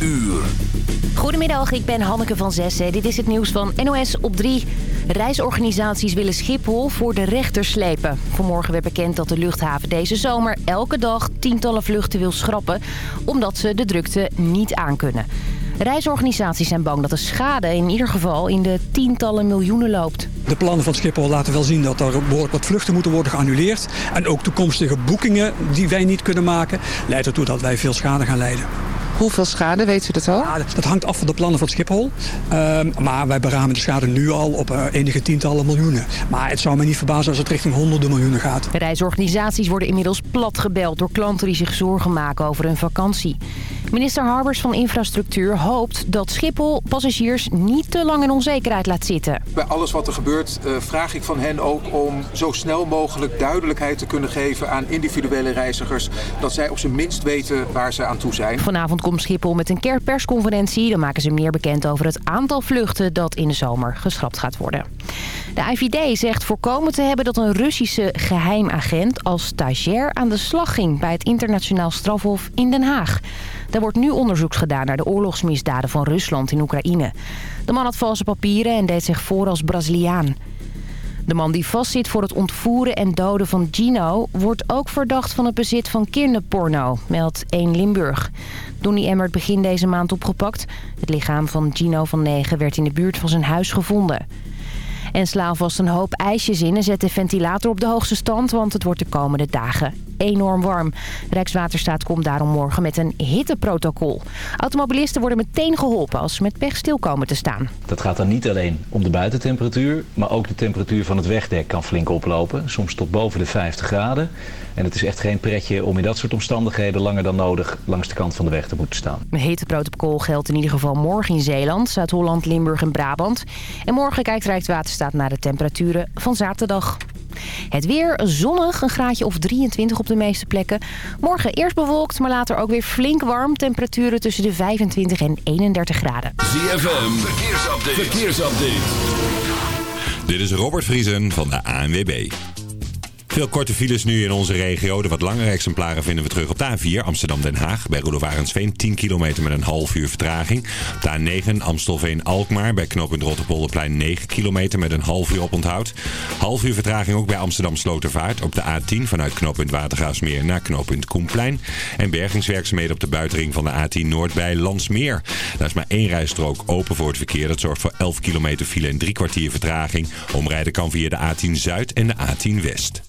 uur. Goedemiddag, ik ben Hanneke van Zessen. Dit is het nieuws van NOS op 3. Reisorganisaties willen Schiphol voor de rechter slepen. Vanmorgen werd bekend dat de luchthaven deze zomer elke dag tientallen vluchten wil schrappen... omdat ze de drukte niet aankunnen. Reisorganisaties zijn bang dat de schade in ieder geval in de tientallen miljoenen loopt. De plannen van Schiphol laten wel zien dat er behoorlijk wat vluchten moeten worden geannuleerd. En ook toekomstige boekingen die wij niet kunnen maken... leidt ertoe dat wij veel schade gaan leiden. Hoeveel schade, weet u dat al? Ja, dat hangt af van de plannen van Schiphol. Uh, maar wij beramen de schade nu al op uh, enige tientallen miljoenen. Maar het zou me niet verbazen als het richting honderden miljoenen gaat. De reisorganisaties worden inmiddels platgebeld door klanten die zich zorgen maken over hun vakantie. Minister Harbers van Infrastructuur hoopt dat Schiphol passagiers niet te lang in onzekerheid laat zitten. Bij alles wat er gebeurt uh, vraag ik van hen ook om zo snel mogelijk duidelijkheid te kunnen geven aan individuele reizigers. Dat zij op zijn minst weten waar ze aan toe zijn. Vanavond komt Schiphol met een persconferentie. Dan maken ze meer bekend over het aantal vluchten dat in de zomer geschrapt gaat worden. De IVD zegt voorkomen te hebben dat een Russische geheimagent als stagiair aan de slag ging bij het internationaal strafhof in Den Haag. Er wordt nu onderzoek gedaan naar de oorlogsmisdaden van Rusland in Oekraïne. De man had valse papieren en deed zich voor als Braziliaan. De man die vastzit voor het ontvoeren en doden van Gino... wordt ook verdacht van het bezit van kinderporno, meldt 1 Limburg. Donnie Emmert begin deze maand opgepakt. Het lichaam van Gino van 9 werd in de buurt van zijn huis gevonden. En sla alvast een hoop ijsjes in en zet de ventilator op de hoogste stand... want het wordt de komende dagen enorm warm. Rijkswaterstaat komt daarom morgen met een hitteprotocol. Automobilisten worden meteen geholpen als ze met pech stil komen te staan. Dat gaat dan niet alleen om de buitentemperatuur... maar ook de temperatuur van het wegdek kan flink oplopen. Soms tot boven de 50 graden. En het is echt geen pretje om in dat soort omstandigheden... langer dan nodig langs de kant van de weg te moeten staan. Een hitteprotocol geldt in ieder geval morgen in Zeeland, Zuid-Holland, Limburg en Brabant. En morgen kijkt Rijkswaterstaat naar de temperaturen van zaterdag. Het weer zonnig, een graadje of 23 op de meeste plekken. Morgen eerst bewolkt, maar later ook weer flink warm. Temperaturen tussen de 25 en 31 graden. ZFM, verkeersupdate. verkeersupdate. Dit is Robert Vriesen van de ANWB. Veel korte files nu in onze regio. De wat langere exemplaren vinden we terug op de A4 Amsterdam-Den Haag. Bij Roelof 10 kilometer met een half uur vertraging. Op de A9 Amstelveen-Alkmaar. Bij knooppunt Rotterpolderplein 9 kilometer met een half uur oponthoud. Half uur vertraging ook bij Amsterdam-Slotervaart. Op de A10 vanuit knooppunt Watergaasmeer naar knooppunt Koenplein. En bergingswerkzaamheden op de buitenring van de A10 Noord bij Landsmeer. Daar is maar één rijstrook open voor het verkeer. Dat zorgt voor 11 kilometer file en drie kwartier vertraging. Omrijden kan via de A10 Zuid en de A10 West.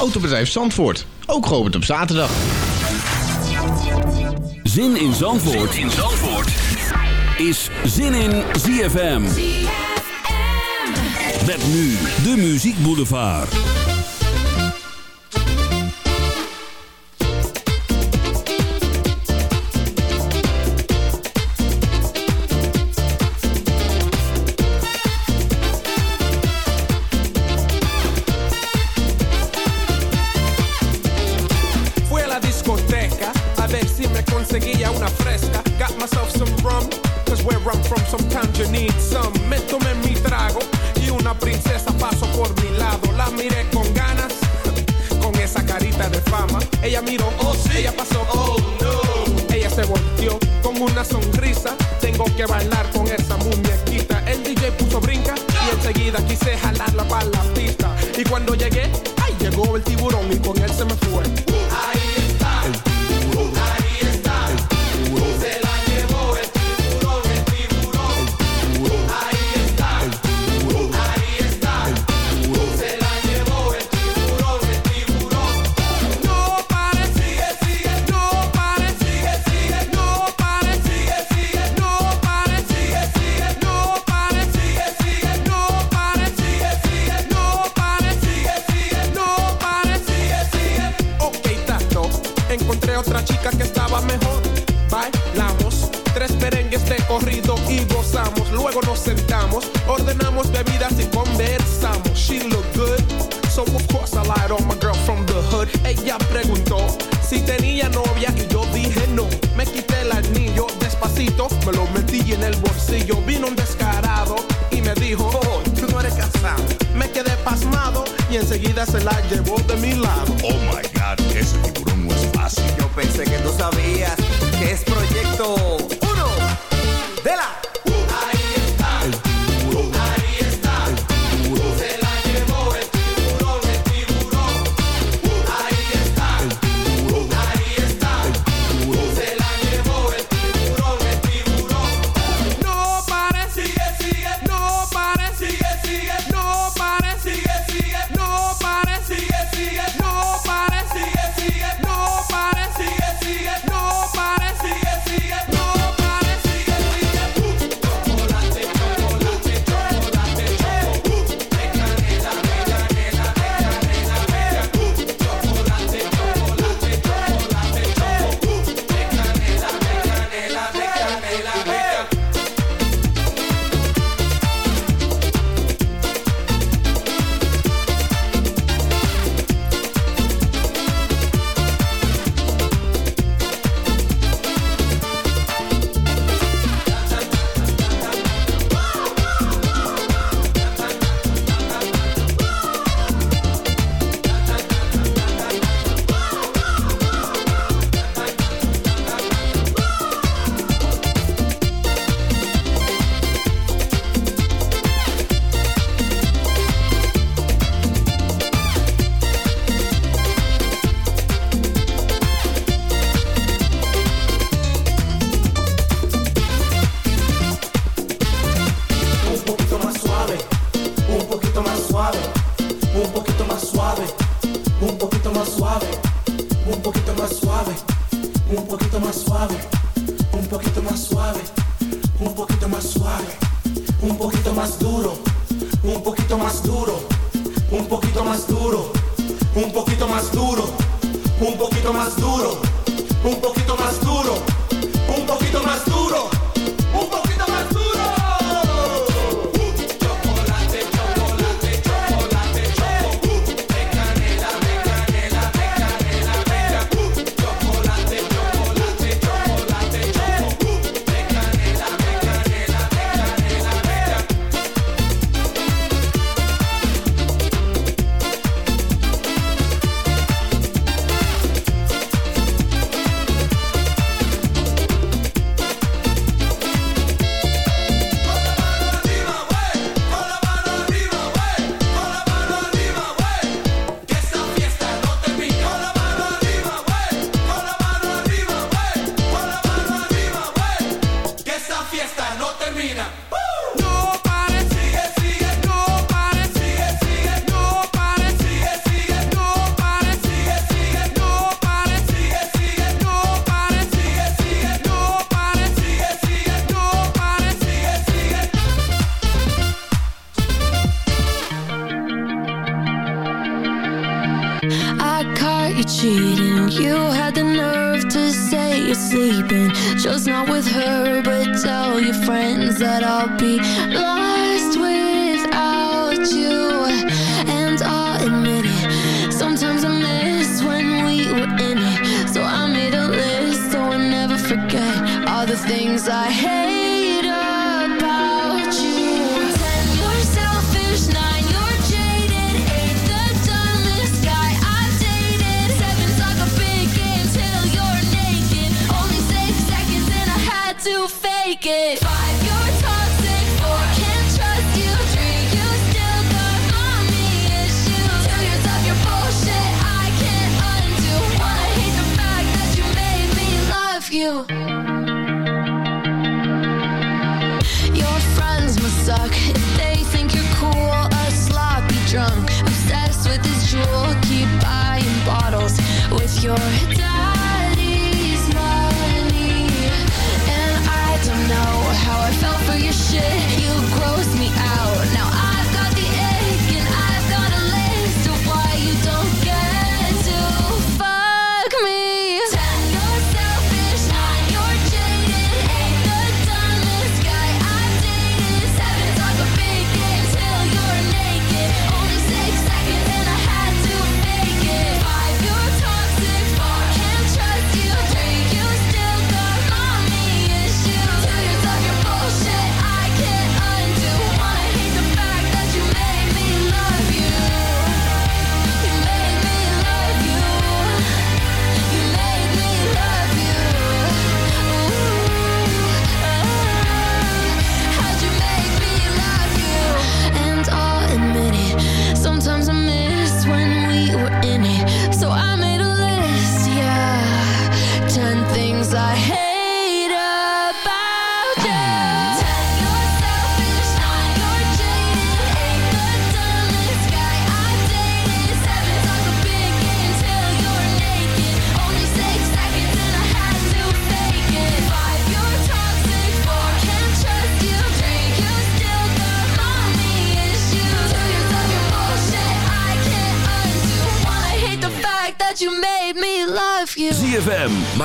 Autobedrijf Zandvoort. Ook geopend op zaterdag. Zin in Zandvoort, zin in Zandvoort. is Zin in ZFM. ZFM. Met nu de Muziek Boulevard.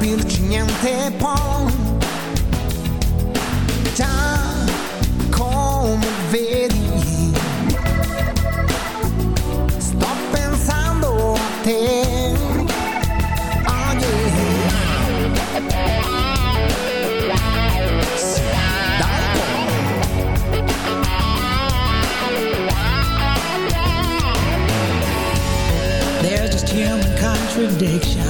niente può già come vedi. Sto pensando a te. Ah, There's just human contradiction.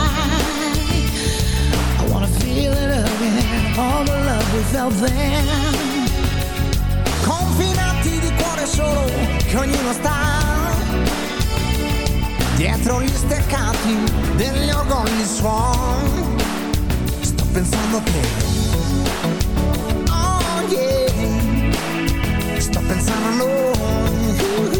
all the love without them confinati di cuore solo che ognuno sta dietro gli steccati degli orgogli suon sto pensando a te oh yeah sto pensando a noi.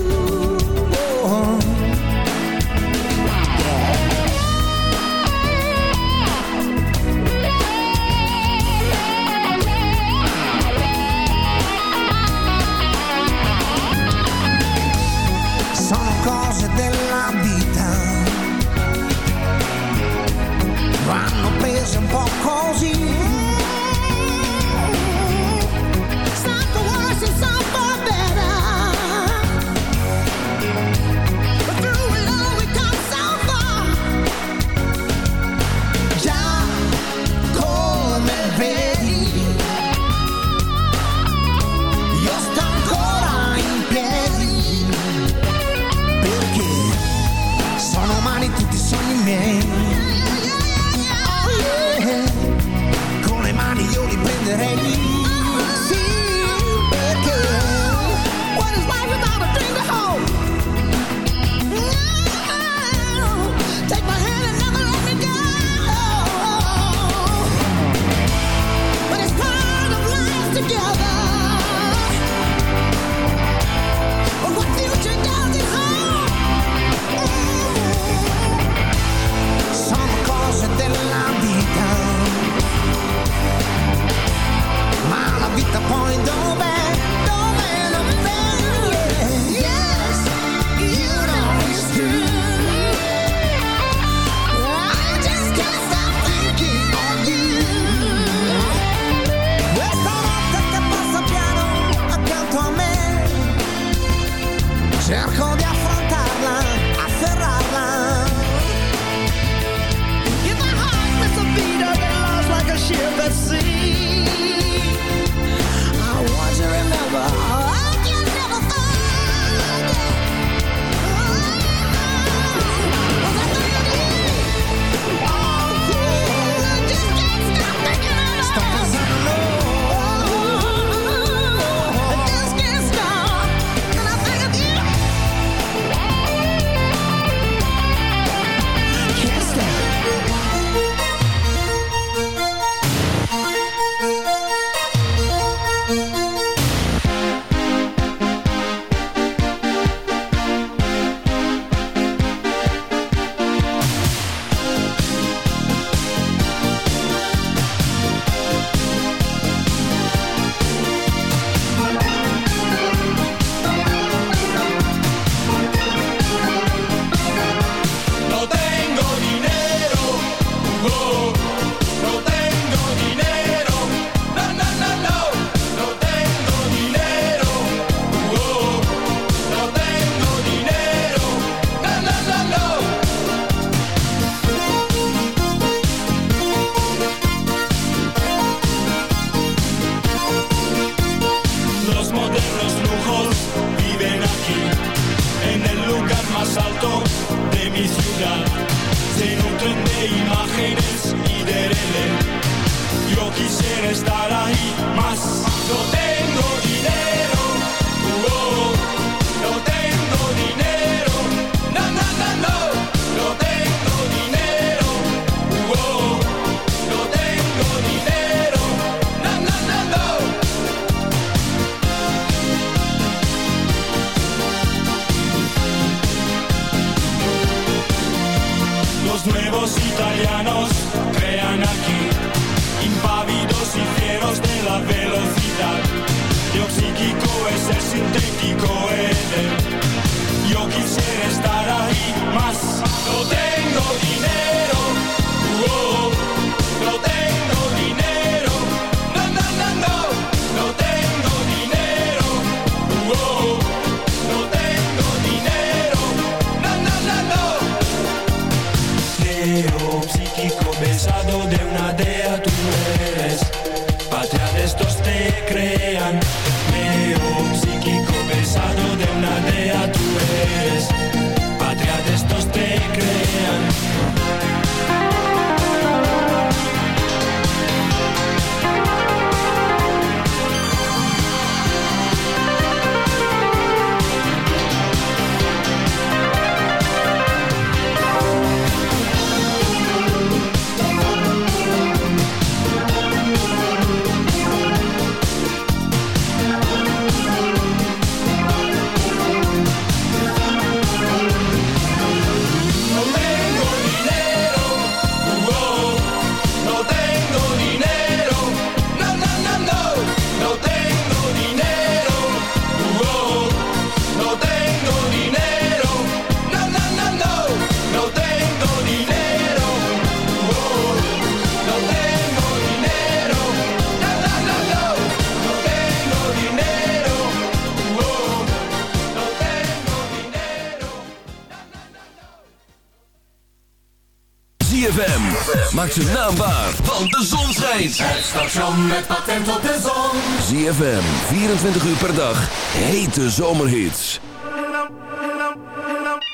Station met patent op de zon. ZFM, 24 uur per dag. Hete zomerhits.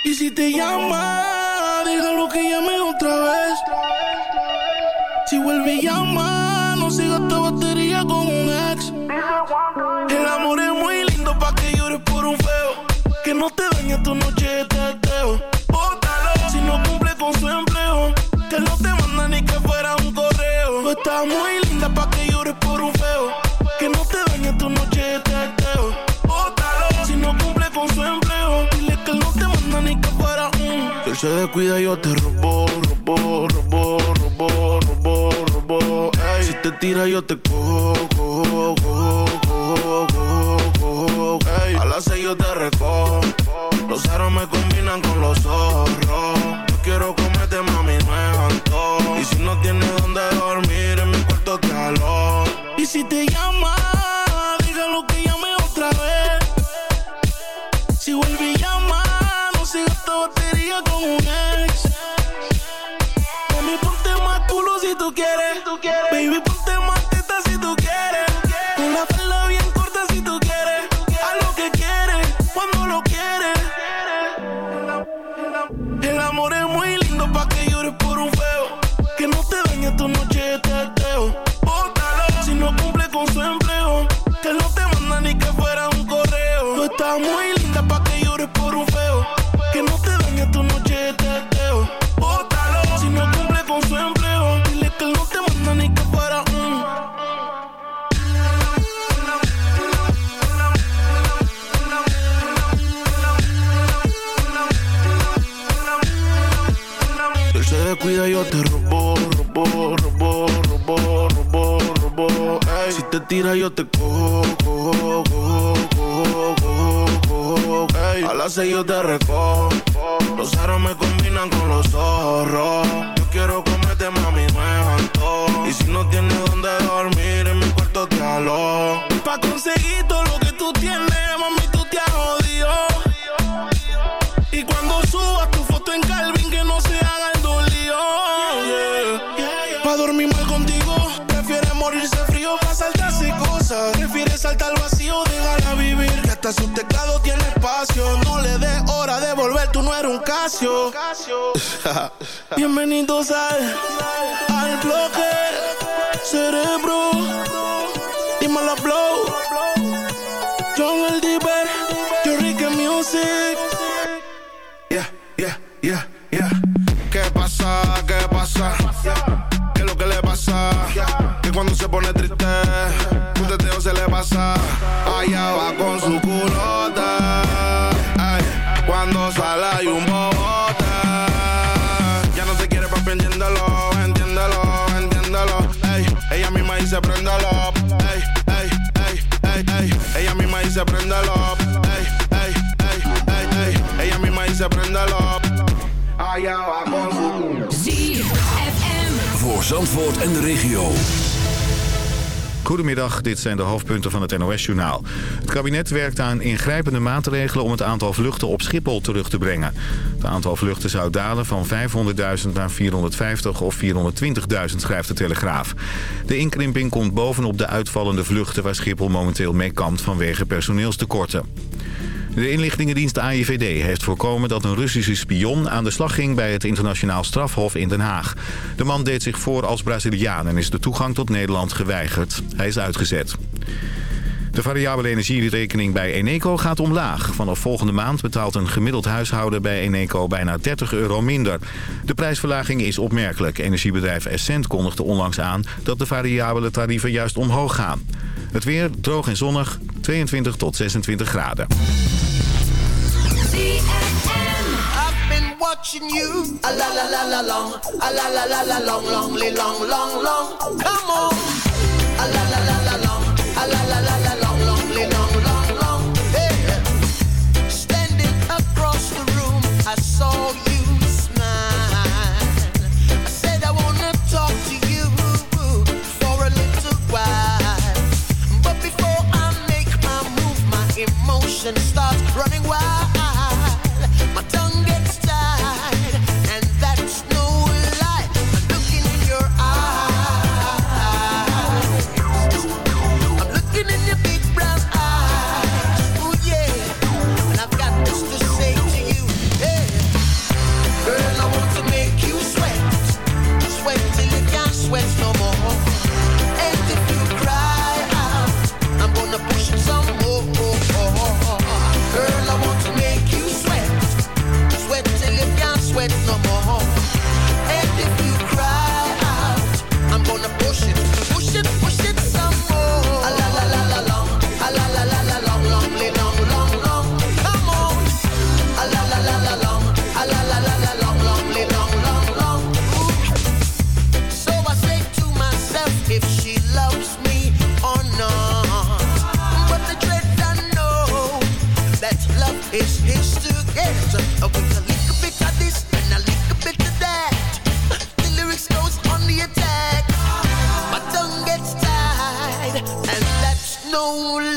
Y si te llama, déjalo que llame otra vez. Si vuelve y llama, no siga esta batería con un ex. El amor es muy lindo pa' que llores por un feo. Que no te dañe tu noche de teteo. Bótalo si no cumple con su empleo. Que no te manda ni que fuera un correo. Tú estás muy se descuida, yo te robo, robo, robo, robo, robo, robo. Si te tira, yo te cojo, cojo, cojo, cojo, cojo, cojo. Ey, a las seis yo te recojo. Los aros me combinan con los zorros. Yo quiero comerte, mami, no es. Y si no tienes donde dormir, en mi cuarto te alojo. Y si te llama, descuida, yo te robo, robo, robo, robo, robo, robo. Ey, si te tira, yo te cojo, cojo, cojo, cojo, cojo, cojo. Ey, a las seis yo te recojo. Los aros me combinan con los zorros. Yo quiero comerte, mami, es antojo. Y si no tienes donde dormir, en mi cuarto te alojo. Pa' conseguir tú no eres un Casio. Bienvenidos al, al bloque. Cerebro, dímelo blow. John el Diver, Ricky Music. Yeah, yeah, yeah, yeah. ¿Qué pasa? ¿Qué pasa? ¿Qué es lo que le pasa? Que cuando se pone triste, un teteo se le pasa. Allá va con su culota. Cuando sale hay un bobote. Ya no te quiere papi, entiéndelo, entiéndelo, entiéndelo. Ey, ella misma dice préndelo. Ey, ey, ey, ey, ey. Ella misma dice préndelo. Ey, ey, ey, ey, ey. Ella misma dice préndelo. Allá va con su ZFM. Voor Zandvoort en de regio. Goedemiddag, dit zijn de hoofdpunten van het NOS-journaal. Het kabinet werkt aan ingrijpende maatregelen om het aantal vluchten op Schiphol terug te brengen. Het aantal vluchten zou dalen van 500.000 naar 450 of 420.000, schrijft de Telegraaf. De inkrimping komt bovenop de uitvallende vluchten waar Schiphol momenteel mee kampt vanwege personeelstekorten. De inlichtingendienst AIVD heeft voorkomen dat een Russische spion aan de slag ging bij het internationaal strafhof in Den Haag. De man deed zich voor als Braziliaan en is de toegang tot Nederland geweigerd. Hij is uitgezet. De variabele energierekening bij Eneco gaat omlaag. Vanaf volgende maand betaalt een gemiddeld huishouden bij Eneco bijna 30 euro minder. De prijsverlaging is opmerkelijk. Energiebedrijf Essent kondigde onlangs aan dat de variabele tarieven juist omhoog gaan. Het weer droog en zonnig, 22 tot 26 graden. and stars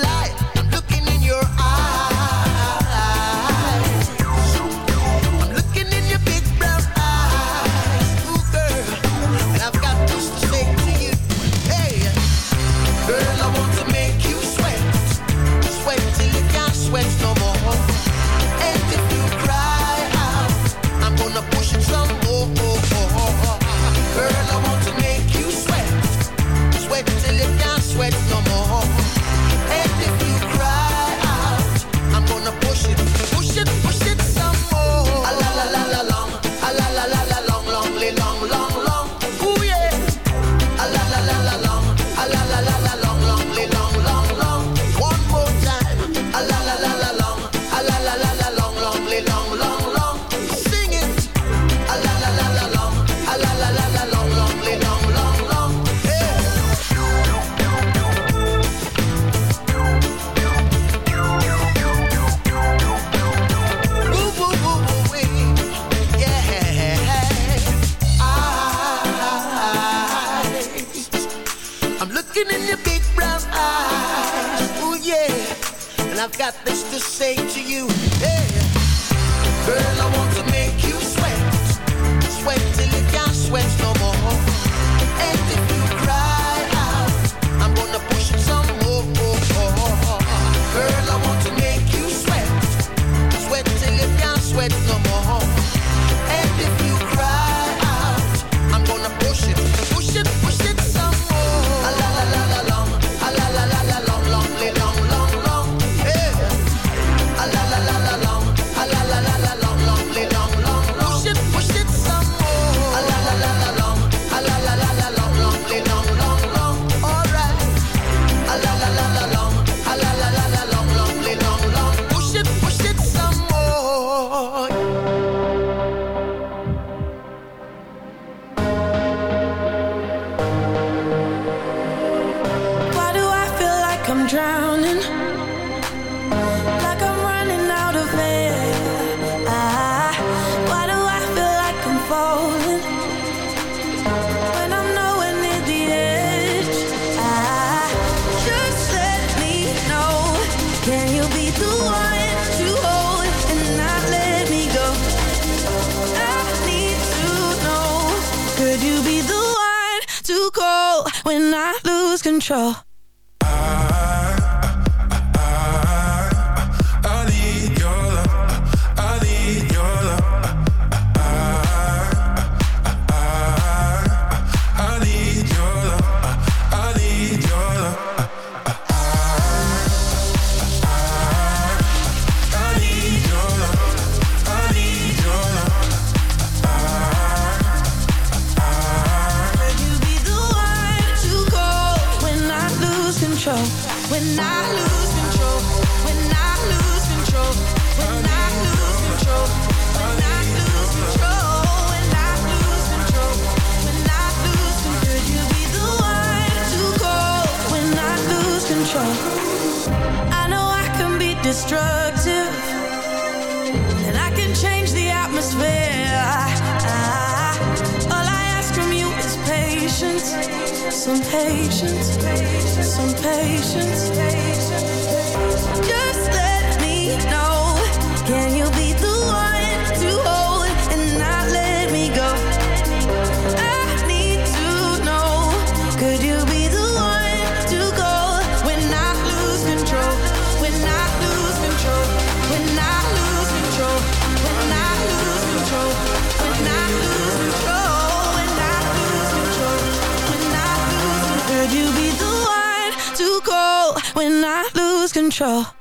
light. Control?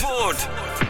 Zandvoort.